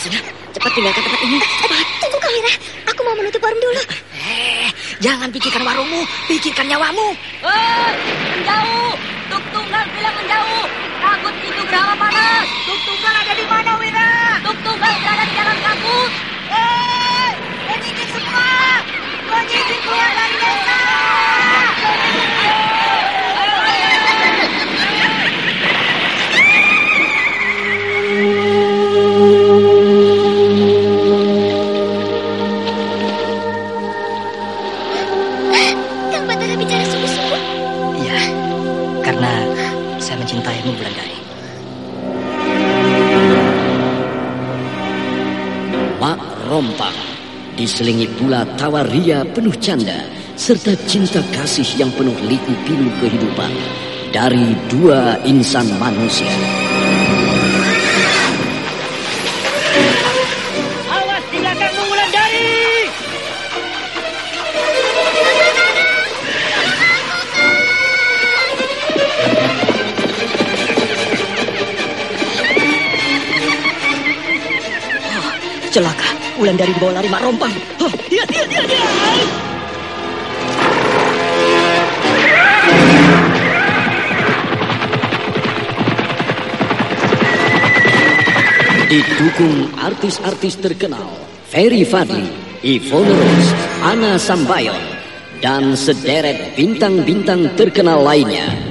Sudah, cepat tinggalkan tempat ini. Cepat. Tunggu Kamira, aku mau menutup warung dulu. Eh, jangan pikirkan warungmu, pikirkan nyawamu. Hei, menjauh. Tuk tunggal bilang menjauh. Takut itu berapa panas. Tuk tunggal ada di mana, Wira? Tuk tunggal berada di dalam kabut. Hei, penyisir semua. Penyisir keluar dari desa. Diselingi pula tawa ria penuh canda serta cinta kasih yang penuh liku pilu kehidupan dari dua insan manusia. Awas di belakangmu, Wulandari. Celaka, Wulandari dibawa lari mak rompang. Oh, dia, dia, dia, dia. Didukung artis-artis terkenal Ferry Fadli, Ivone Rose, Ana Sambayon, dan sederet bintang-bintang terkenal lainnya.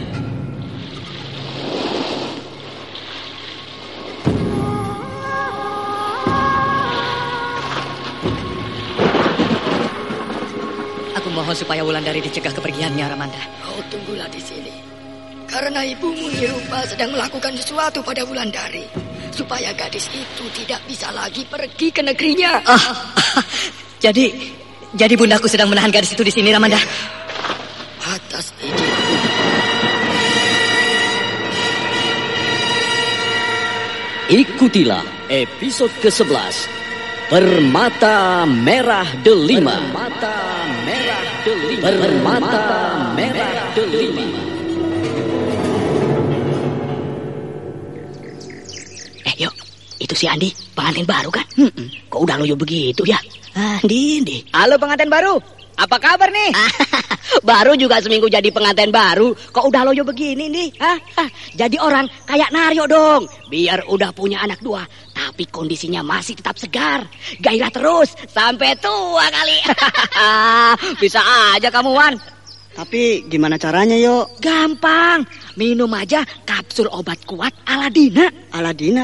Supaya Wulandari dicegah kepergiannya, Ramanda. Kau tunggulah di sini. Karena ibumu Nirupa sedang melakukan sesuatu pada Wulandari. Supaya gadis itu tidak bisa lagi pergi ke negerinya. Ah, jadi, jadi bundaku sedang menahan gadis itu di sini, Ramanda. Atas izin Ikutilah episode ke-11 Permata Merah Delima Permata Merah Delima Permata Merah Delima Eh, yuk. Itu si Andi, pengantin baru kan? Kok udah loyo begitu ya? Andi, Andi. Halo pengantin baru, apa kabar nih? baru juga seminggu jadi pengantin baru. Kok udah loyo begini nih? Hah, Jadi orang kayak Naryo dong. Biar udah punya anak dua, tapi kondisinya masih tetap segar. Gairah terus sampai tua kali. Bisa aja kamu Wan. Tapi gimana caranya yo? Gampang. Minum aja kapsul obat kuat Aladina. Aladina.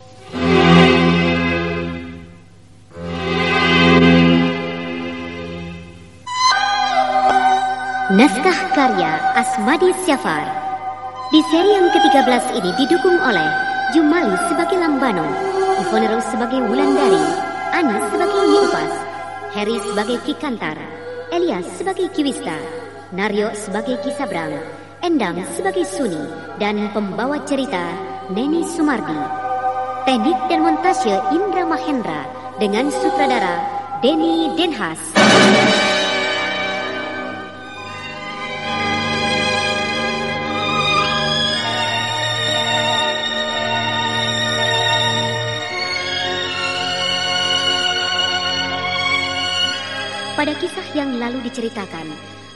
Naskah karya Asmadi Syafar. Di seri yang ke-13 ini didukung oleh Jumali sebagai Lambano, Ivonero sebagai Wulandari, Anas sebagai Nyi Upas, Heri sebagai Ki Kantar, Elias sebagai Kiwista, Naryo sebagai Kisabrang, Endang sebagai Suni, dan pembawa cerita Neni Sumardi. Teknik dan montase Indra Mahendra dengan sutradara Denny Denhas. Pada kisah yang lalu diceritakan,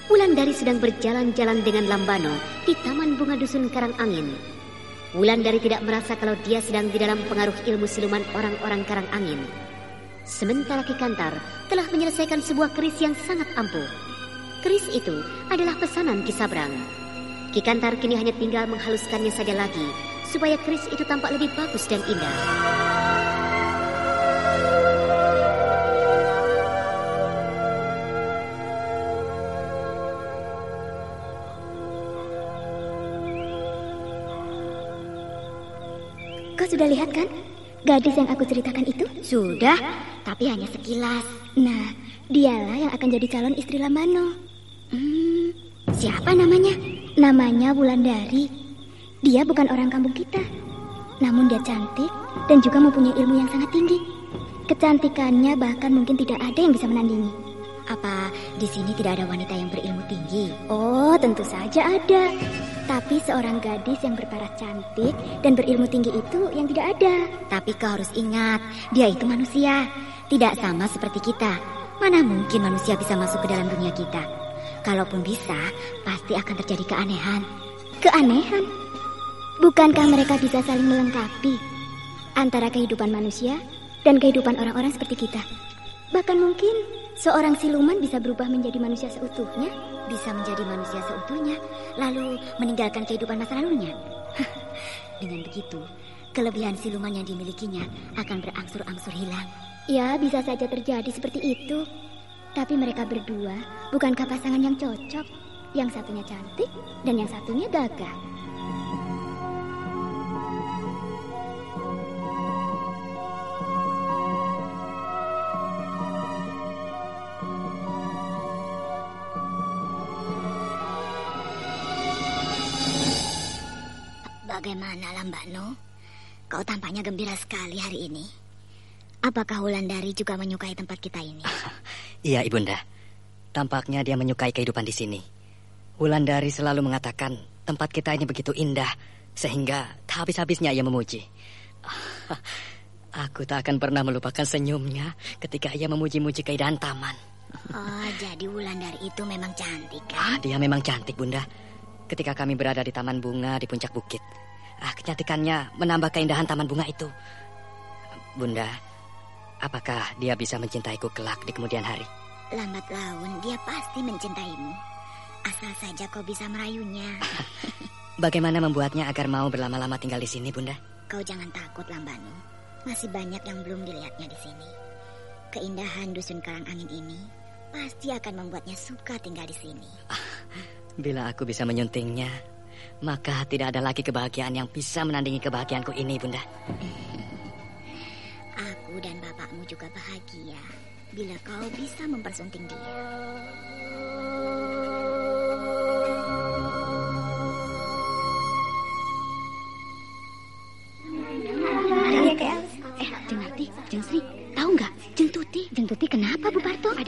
Wulandari sedang berjalan-jalan dengan Lambano di Taman Bunga Dusun Karangangin. Wulandari tidak merasa kalau dia sedang di dalam pengaruh ilmu siluman orang-orang Karangangin. Sementara Ki Kantar telah menyelesaikan sebuah keris yang sangat ampuh. Keris itu adalah pesanan Ki Sabrang. Ki Kantar kini hanya tinggal menghaluskannya saja lagi supaya keris itu tampak lebih bagus dan indah. Kau sudah lihat kan? Gadis yang aku ceritakan itu? Sudah, tapi hanya sekilas. Nah, dialah yang akan jadi calon istri Lambano. Hmm, siapa namanya? Namanya Wulandari. Dia bukan orang kampung kita. Namun dia cantik dan juga mempunyai ilmu yang sangat tinggi. Kecantikannya bahkan mungkin tidak ada yang bisa menandingi. Apa di sini tidak ada wanita yang berilmu tinggi? Oh, tentu saja ada. Tapi seorang gadis yang berparas cantik dan berilmu tinggi itu yang tidak ada. Tapi kau harus ingat, dia itu manusia. Tidak sama seperti kita. Mana mungkin manusia bisa masuk ke dalam dunia kita? Kalaupun bisa, pasti akan terjadi keanehan. Keanehan? Bukankah mereka bisa saling melengkapi antara kehidupan manusia dan kehidupan orang-orang seperti kita? Bahkan mungkin seorang siluman bisa berubah menjadi manusia seutuhnya. Bisa menjadi manusia seutuhnya, lalu meninggalkan kehidupan masa lalunya. Dengan begitu, kelebihan siluman yang dimilikinya akan berangsur-angsur hilang. Ya, bisa saja terjadi seperti itu. Tapi mereka berdua bukankah pasangan yang cocok? Yang satunya cantik dan yang satunya gagah. Bagaimana Lambano? Kau tampaknya gembira sekali hari ini. Apakah Wulandari juga menyukai tempat kita ini? Iya, Ibunda. Tampaknya dia menyukai kehidupan di sini. Wulandari selalu mengatakan tempat kita ini begitu indah, sehingga tak habis-habisnya ia memuji. Aku tak akan pernah melupakan senyumnya ketika ia memuji-muji keindahan taman. Oh, jadi Wulandari itu memang cantik Ah, kan? dia memang cantik, Bunda. Ketika kami berada di taman bunga di puncak bukit. Ah, kecantikannya menambah keindahan taman bunga itu. Bunda, apakah dia bisa mencintaiku kelak di kemudian hari? Lambat laun dia pasti mencintaimu. Asal saja kau bisa merayunya. Bagaimana membuatnya agar mau berlama-lama tinggal di sini, Bunda? Kau jangan takut, Lambano. Masih banyak yang belum dilihatnya di sini. Keindahan dusun Karangangin ini pasti akan membuatnya suka tinggal di sini. Bila aku bisa menyuntingnya, maka tidak ada lagi kebahagiaan yang bisa menandingi kebahagiaanku ini, Bunda. Aku dan bapakmu juga bahagia bila kau bisa mempersunting dia. Eh, Jeng Nati, Jeng Sri, tahu nggak? Jeng Tuti. Jeng Tuti kenapa, Bu Parto? Ada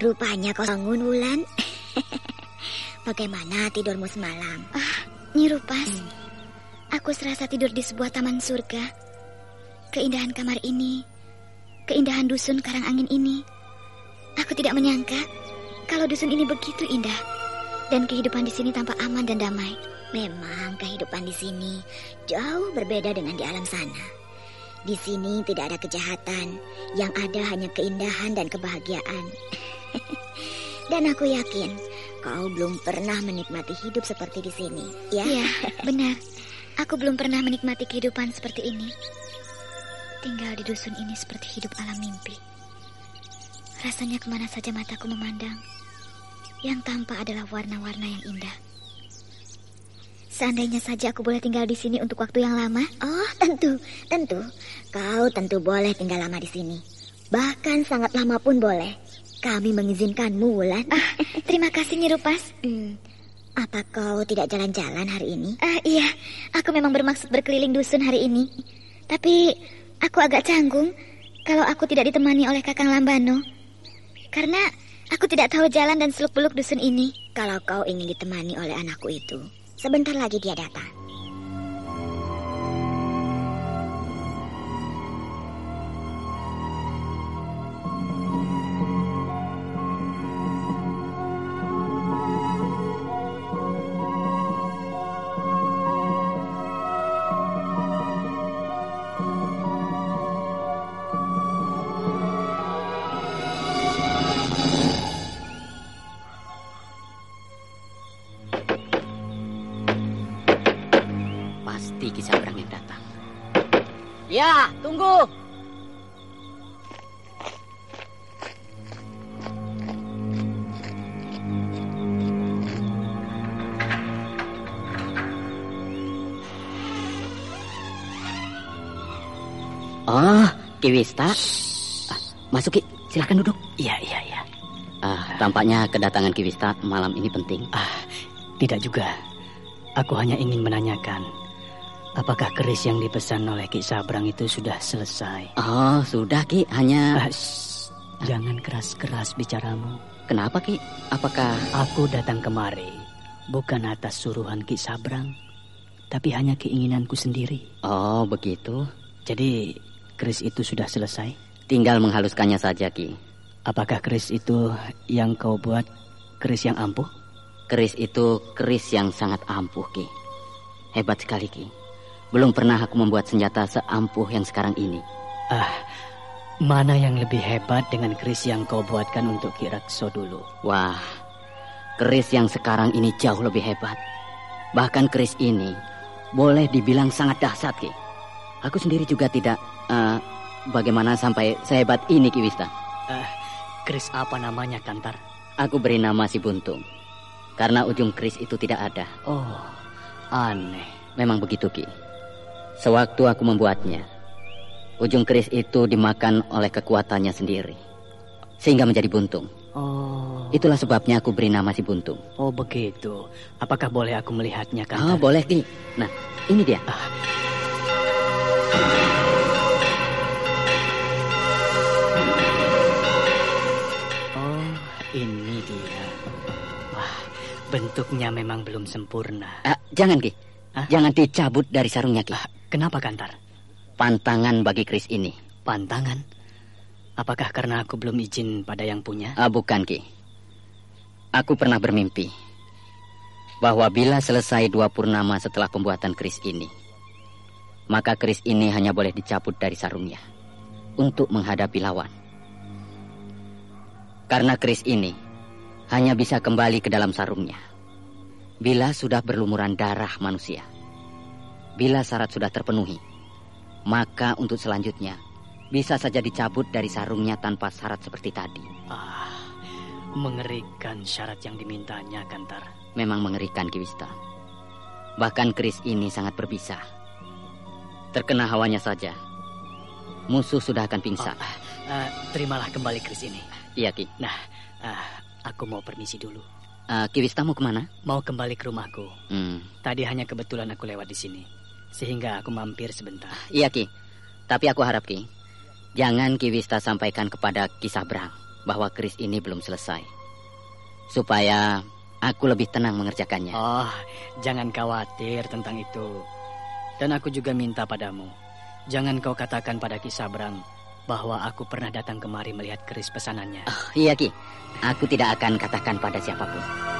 Rupanya kau bangun, Wulan. Bagaimana tidurmu semalam? Ah, Nyi Rupas. Hmm. Aku serasa tidur di sebuah taman surga. Keindahan kamar ini, keindahan dusun karang angin ini. Aku tidak menyangka kalau dusun ini begitu indah dan kehidupan di sini tampak aman dan damai. Memang kehidupan di sini jauh berbeda dengan di alam sana. Di sini tidak ada kejahatan, yang ada hanya keindahan dan kebahagiaan. Dan aku yakin kau belum pernah menikmati hidup seperti di sini, ya? Iya, benar. Aku belum pernah menikmati kehidupan seperti ini. Tinggal di dusun ini seperti hidup alam mimpi. Rasanya ke mana saja mataku memandang, yang tampak adalah warna-warna yang indah. Seandainya saja aku boleh tinggal di sini untuk waktu yang lama. Oh, tentu, tentu. Kau tentu boleh tinggal lama di sini. Bahkan sangat lama pun boleh. Kami mengizinkanmu, Wulan. Ah, terima kasih, Nyirupas. Hmm, apa kau tidak jalan-jalan hari ini? Ah, iya. Aku memang bermaksud berkeliling dusun hari ini. Tapi aku agak canggung kalau aku tidak ditemani oleh Kakang Lambano. Karena aku tidak tahu jalan dan seluk-beluk dusun ini. Kalau kau ingin ditemani oleh anakku itu, sebentar lagi dia datang. Ya, tunggu. Oh, Kiwista. Ah, masuk Ki, silahkan duduk. Iya, iya, iya. Ah, tampaknya kedatangan Kiwista malam ini penting. Ah, tidak juga. Aku hanya ingin menanyakan Apakah keris yang dipesan oleh Ki Sabrang itu sudah selesai? Oh, sudah Ki, hanya... Ah, jangan keras-keras bicaramu. Kenapa Ki? Apakah... Aku datang kemari bukan atas suruhan Ki Sabrang, tapi hanya keinginanku sendiri. Oh, begitu. Jadi, keris itu sudah selesai? Tinggal menghaluskannya saja, Ki. Apakah keris itu yang kau buat keris yang ampuh? Keris itu keris yang sangat ampuh, Ki. Hebat sekali, Ki. Belum pernah aku membuat senjata seampuh yang sekarang ini. Ah, mana yang lebih hebat dengan keris yang kau buatkan untuk Kirakso dulu? Wah, keris yang sekarang ini jauh lebih hebat. Bahkan keris ini boleh dibilang sangat dahsyat, Ki. Aku sendiri juga tidak uh, bagaimana sampai sehebat ini, Ki Wista. Uh, keris apa namanya, Kantar? Aku beri nama si Buntung. Karena ujung keris itu tidak ada. Oh, aneh. Memang begitu, Ki. Sewaktu aku membuatnya, ujung keris itu dimakan oleh kekuatannya sendiri. Sehingga menjadi buntung. Oh. Itulah sebabnya aku beri nama si buntung. Oh begitu. Apakah boleh aku melihatnya, kan? Oh boleh, Ki. Nah, ini dia. Ah. Oh, ini dia. Wah, bentuknya memang belum sempurna. Ah, jangan, Ki. Ah? Jangan dicabut dari sarungnya, Ki. Ah, Kenapa, Kantar? Pantangan bagi Kris ini. Pantangan? Apakah karena aku belum izin pada yang punya? Ah, bukan, Ki. Aku pernah bermimpi bahwa bila selesai dua purnama setelah pembuatan Kris ini, maka Kris ini hanya boleh dicabut dari sarungnya untuk menghadapi lawan. Karena Kris ini hanya bisa kembali ke dalam sarungnya bila sudah berlumuran darah manusia. Bila syarat sudah terpenuhi, maka untuk selanjutnya bisa saja dicabut dari sarungnya tanpa syarat seperti tadi. Ah, mengerikan syarat yang dimintanya, Kantar. Memang mengerikan, Kiwista. Bahkan keris ini sangat berbisa. Terkena hawanya saja, musuh sudah akan pingsan. Oh, uh, terimalah kembali keris ini. Iya, Ki. Nah, uh, aku mau permisi dulu. Uh, Kiwista mau ke mana? Mau kembali ke rumahku. Hmm. Tadi hanya kebetulan aku lewat di sini. Sehingga aku mampir sebentar. Iya Ki, tapi aku harap Ki, jangan Ki Wista sampaikan kepada Ki Sabrang bahwa keris ini belum selesai. Supaya aku lebih tenang mengerjakannya. Oh, jangan khawatir tentang itu. Dan aku juga minta padamu, jangan kau katakan pada Kisabrang bahwa aku pernah datang kemari melihat keris pesanannya. Oh, iya Ki, aku tidak akan katakan pada siapa pun.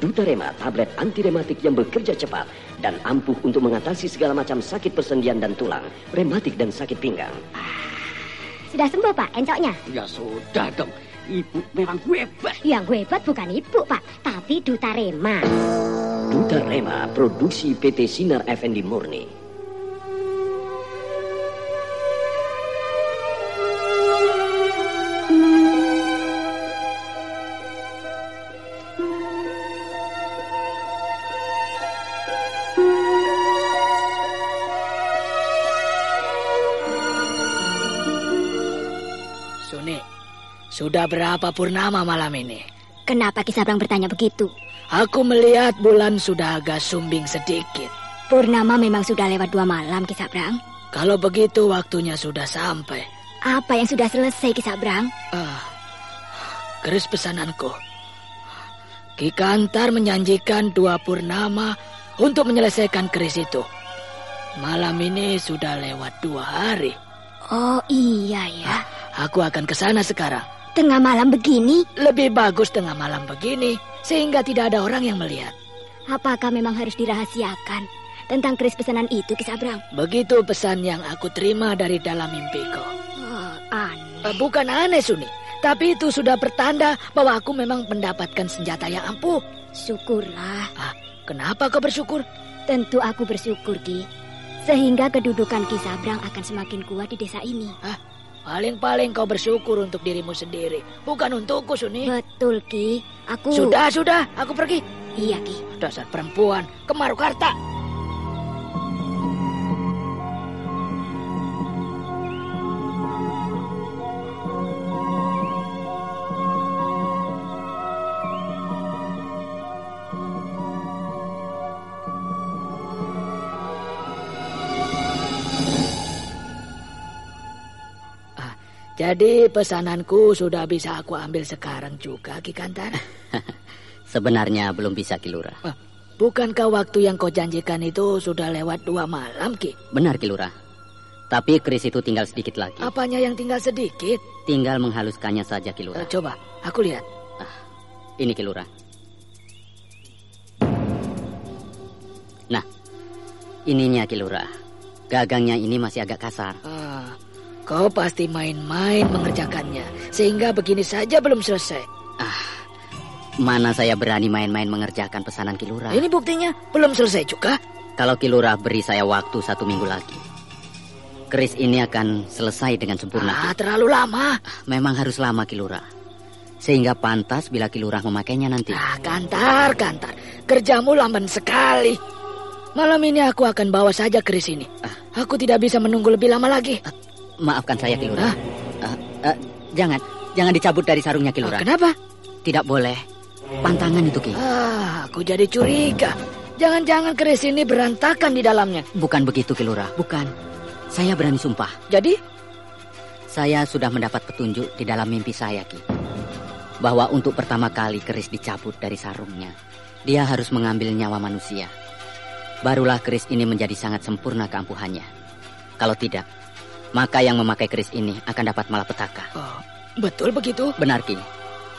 Dutarema, tablet anti rematik yang bekerja cepat dan ampuh untuk mengatasi segala macam sakit persendian dan tulang, rematik dan sakit pinggang. Sudah sembuh, Pak, encoknya? Ya sudah dong. Ibu memang hebat. Yang hebat bukan ibu, Pak, tapi Dutarema. Dutarema, produksi PT Sinar Effendi Murni. Sudah berapa purnama malam ini? Kenapa Kisabrang bertanya begitu? Aku melihat bulan sudah agak sumbing sedikit. Purnama memang sudah lewat dua malam, Kisabrang. Kalau begitu waktunya sudah sampai. Apa yang sudah selesai, Kisabrang? Ah, keris pesananku. Ki Kantar menjanjikan dua purnama untuk menyelesaikan keris itu. Malam ini sudah lewat dua hari. Oh iya ya. Ah, aku akan ke sana sekarang. Tengah malam begini? Lebih bagus tengah malam begini, sehingga tidak ada orang yang melihat. Apakah memang harus dirahasiakan tentang keris pesanan itu, Kisabrang? Begitu pesan yang aku terima dari dalam mimpiku. Oh, aneh. Eh, bukan aneh, Suni. Tapi itu sudah pertanda bahwa aku memang mendapatkan senjata yang ampuh. Syukurlah. Ah, kenapa kau bersyukur? Tentu aku bersyukur, Ki. Sehingga kedudukan Kisabrang akan semakin kuat di desa ini. Ah, Paling-paling kau bersyukur untuk dirimu sendiri, bukan untukku, Suni. Betul, Ki. Aku... Sudah, sudah. Aku pergi. Iya, Ki. Dasar perempuan, kemarukarta. Jadi pesananku sudah bisa aku ambil sekarang juga, Ki Kantar? Sebenarnya belum bisa, Kilura. bukankah waktu yang kau janjikan itu sudah lewat dua malam, Ki? Benar, Kilura. Tapi keris itu tinggal sedikit lagi. Apanya yang tinggal sedikit? Tinggal menghaluskannya saja, Kilura. Uh, coba, aku lihat. Ah, ini, Kilura. Nah, ininya, Kilura. Gagangnya ini masih agak kasar. Ah, Kau pasti main-main mengerjakannya, sehingga begini saja belum selesai. Ah, mana saya berani main-main mengerjakan pesanan Kilura. Ini buktinya, belum selesai juga. Kalau Kilura beri saya waktu satu minggu lagi, keris ini akan selesai dengan sempurna. Ah, terlalu lama. Memang harus lama Kilura. Sehingga pantas bila Kilura memakainya nanti. Ah, kantar, kantar. Kerjamu lamban sekali. Malam ini aku akan bawa saja keris ini. Ah. Aku tidak bisa menunggu lebih lama lagi. Maafkan saya, Kilura. Uh, uh, jangan, jangan dicabut dari sarungnya, Kilura. Uh, kenapa? Tidak boleh. Pantangan itu, Ki. Ah, aku jadi curiga. Jangan-jangan keris ini berantakan di dalamnya. Bukan begitu, Kilura. Bukan. Saya berani sumpah. Jadi? Saya sudah mendapat petunjuk di dalam mimpi saya, Ki. Bahwa untuk pertama kali keris dicabut dari sarungnya, dia harus mengambil nyawa manusia. Barulah keris ini menjadi sangat sempurna keampuhannya. Kalau tidak, maka yang memakai keris ini akan dapat malapetaka. Oh, betul begitu? Benar, Ki.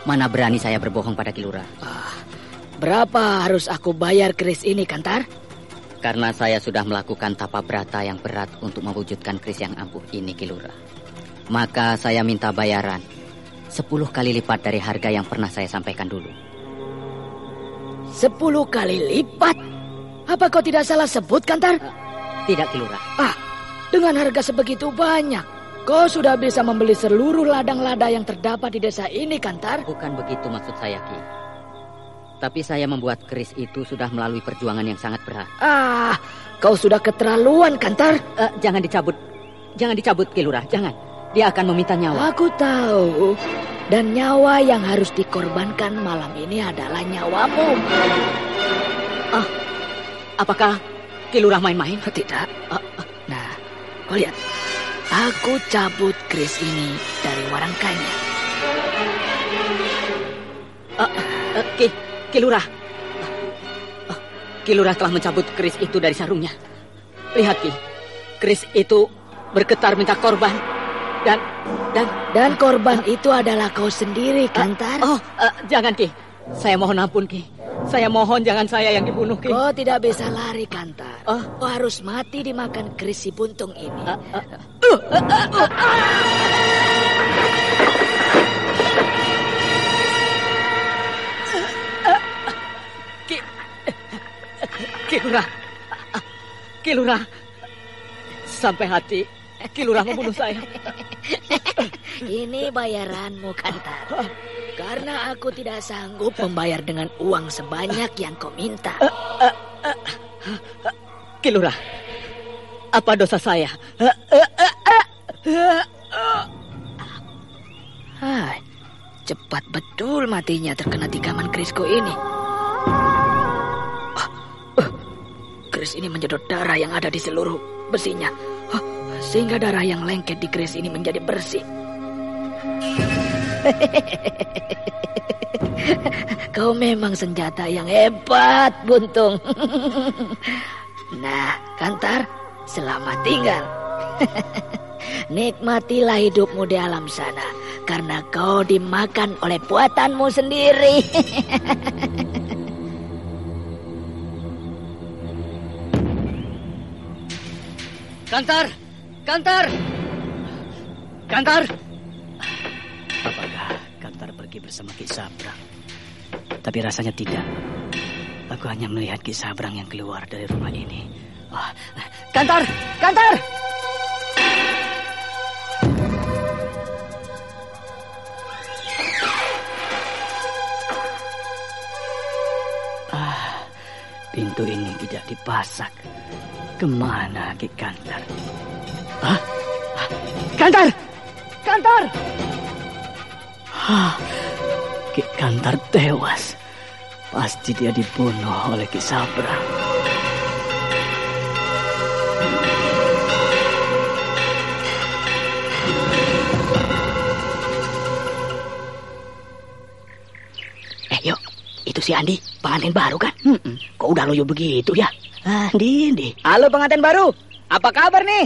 Mana berani saya berbohong pada Kilura. Ah, berapa harus aku bayar keris ini, Kantar? Karena saya sudah melakukan tapa berata yang berat untuk mewujudkan keris yang ampuh ini, Kilura. Maka saya minta bayaran sepuluh kali lipat dari harga yang pernah saya sampaikan dulu. Sepuluh kali lipat? Apa kau tidak salah sebut, Kantar? Uh, tidak, Kilurah. Ah, dengan harga sebegitu banyak, kau sudah bisa membeli seluruh ladang lada yang terdapat di desa ini, Kantar? Bukan begitu maksud saya, Ki. Tapi saya membuat keris itu sudah melalui perjuangan yang sangat berat. Ah, kau sudah keterlaluan, Kantar. Uh, jangan dicabut. Jangan dicabut, Kilurah. Jangan. Dia akan meminta nyawa. Aku tahu. Dan nyawa yang harus dikorbankan malam ini adalah nyawamu. Ah, apakah Kilurah main-main? Tidak. Nah, kau lihat. Aku cabut keris ini dari warangkanya. Uh, uh, Ki, Kilurah. Uh, Kilurah telah mencabut keris itu dari sarungnya. Lihat, Ki. Keris itu bergetar minta korban. Dan dan dan korban itu adalah kau sendiri, Kantar. Uh, oh, uh, jangan Ki. Saya mohon ampun Ki. Saya mohon jangan saya yang dibunuh Ki. Kau tidak bisa lari, Kantar. Uh, kau harus mati dimakan keris si buntung ini. Uh, uh, uh, uh, uh, uh. Ki, Ki Lurah, Ki Lurah, sampai hati Kilurah membunuh saya. Ini bayaranmu, Kantar. Karena aku tidak sanggup membayar dengan uang sebanyak yang kau minta. Kilurah, apa dosa saya? Hai, cepat betul matinya terkena tikaman kerisku ini. Keris ini menyedot darah yang ada di seluruh besinya sehingga darah yang lengket di keris ini menjadi bersih. Kau memang senjata yang hebat, Buntung. nah, Kantar, selamat tinggal. Nikmatilah hidupmu di alam sana, karena kau dimakan oleh buatanmu sendiri. Kantar, Kantar! Kantar! Apakah Kantar pergi bersama Ki Sabrang? Tapi rasanya tidak. Aku hanya melihat Ki Sabrang yang keluar dari rumah ini. Oh, Kantar! Kantar! Ah, pintu ini tidak dipasak. Ke mana Ki Kantar? Hah? Kantar! Kantar! Hah, Ki Kantar tewas. Pasti dia dibunuh oleh Ki Sabrang. Eh, yuk. Itu si Andi, pengantin baru kan? Hmm -mm. Kok udah loyo begitu ya? Andi, Andi. Halo pengantin baru. Apa kabar nih?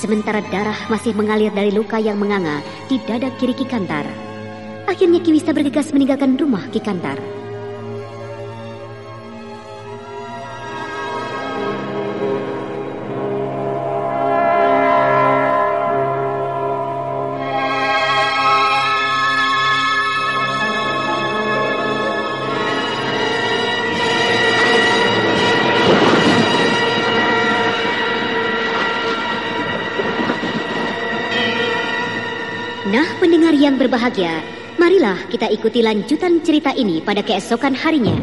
Sementara darah masih mengalir dari luka yang menganga di dada kiri Kikantar. Akhirnya Kiwista bergegas meninggalkan rumah Kikantar. berbahagia, marilah kita ikuti lanjutan cerita ini pada keesokan harinya.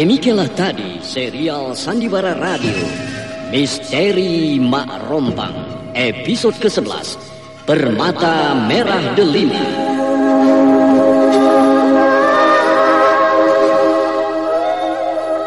Demikianlah tadi serial Sandiwara Radio Misteri Mak Rompang episode ke-11 Permata Merah Delima.